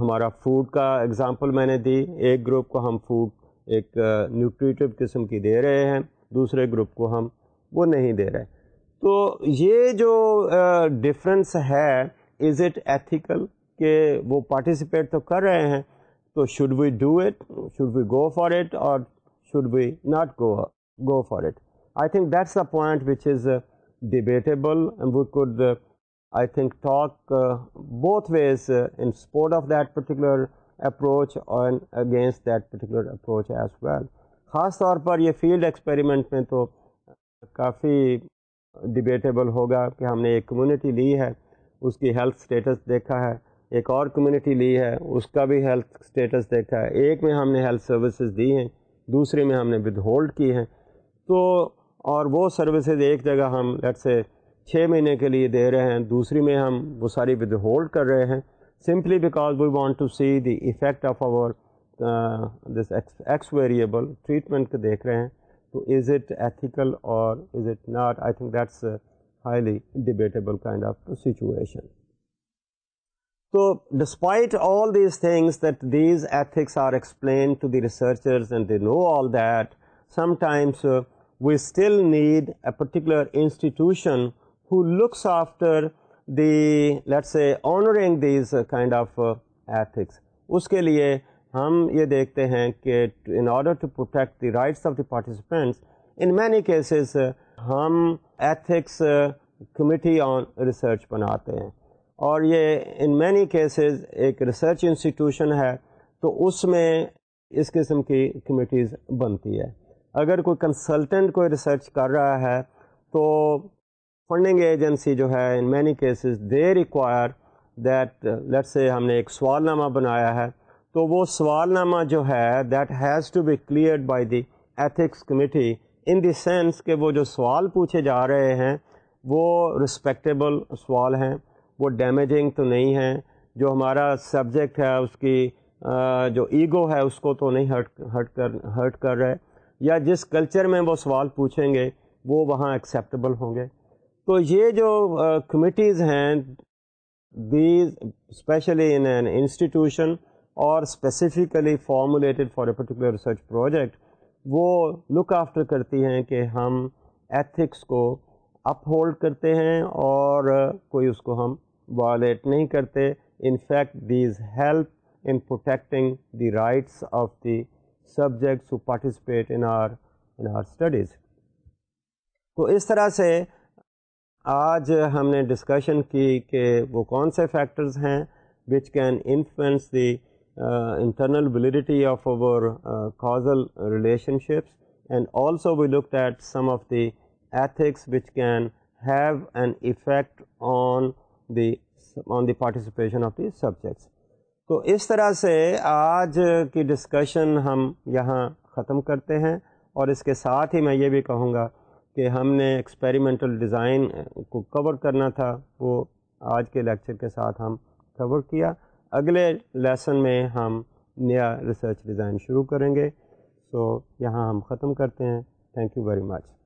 ہمارا فوڈ کا اگزامپل میں نے دی ایک گروپ کو ہم فوڈ ایک نیوٹریٹو قسم کی دے رہے ہیں دوسرے گروپ کو ہم وہ نہیں دے رہے تو یہ جو ڈفرینس ہے از اٹ ایتھیکل کہ وہ پارٹیسپیٹ تو کر رہے ہیں تو should we do it should we go for it اور should we not go go forward I think that's which is debatable we could I think talk both ways in support of that particular approach اور against that particular approach as well خاص طور پر یہ field experiment میں تو کافی debatable ہوگا کہ ہم نے ایک کمیونٹی لی ہے اس کی ہیلتھ اسٹیٹس دیکھا ہے ایک اور کمیونٹی لی ہے اس کا بھی ہیلتھ اسٹیٹس دیکھا ہے ایک میں ہم نے ہیلتھ سروسز دی ہیں دوسری میں ہم نے ود ہولڈ کی ہیں تو اور وہ سروسز ایک جگہ ہم لیٹ سے چھ مہینے کے لیے دے رہے ہیں دوسری میں ہم وہ ساری ود ہولڈ کر رہے ہیں simply because we want to see the effect of our x variable treatment کو دیکھ رہے ہیں تو از اٹ ایتھیکل اور is it not I think that's highly debatable kind of situation تو despite all these things that these ethics are explain to the researchers and the know all that sometimes we still need a particular institution who looks after the let's a honouring these kind of ethics اس کے لیے ہم یہ دیکھتے ہیں کہ in order to protect the rights of the participants in many cases ہم ethics committee on research بناتے ہیں اور یہ ان مینی کیسز ایک ریسرچ انسٹیٹیوشن ہے تو اس میں اس قسم کی کمیٹیز بنتی ہے اگر کوئی کنسلٹنٹ کوئی ریسرچ کر رہا ہے تو فنڈنگ ایجنسی جو ہے in many cases they require that let say ہم نے ایک سوال نامہ بنایا ہے تو وہ سوال نامہ جو ہے that has to be cleared by the ethics committee in the sense کہ وہ جو سوال پوچھے جا رہے ہیں وہ رسپیکٹیبل سوال ہیں وہ ڈیمیجنگ تو نہیں ہے جو ہمارا سبجیکٹ ہے اس کی جو ایگو ہے اس کو تو نہیں ہرٹ ہرٹ کر ہرٹ کر رہے یا جس کلچر میں وہ سوال پوچھیں گے وہ وہاں ایکسیپٹیبل ہوں گے تو یہ جو کمیٹیز ہیں these especially in an institution or specifically formulated for a particular research project وہ لک آفٹر کرتی ہیں کہ ہم ایتھکس کو اپ ہولڈ کرتے ہیں اور کوئی اس کو ہم وائلیٹ نہیں کرتے in fact these help in protecting the rights of the subjects to participate in our in our studies تو اس طرح سے آج ہم نے ڈسکشن کی کہ وہ کون سے فیکٹرز ہیں which can influence the internal validity of our causal relationships and also we look at some of the ethics which can have an effect on the on the participation of the subjects تو اس طرح سے آج کی discussion ہم یہاں ختم کرتے ہیں اور اس کے ساتھ ہی میں یہ بھی کہوں گا کہ ہم نے ایکسپیریمنٹل ڈیزائن کو کور کرنا تھا وہ آج کے لیکچر کے ساتھ ہم کور کیا اگلے لیسن میں ہم نیا ریسرچ ڈیزائن شروع کریں گے سو یہاں ہم ختم کرتے ہیں تھینک یو ویری مچ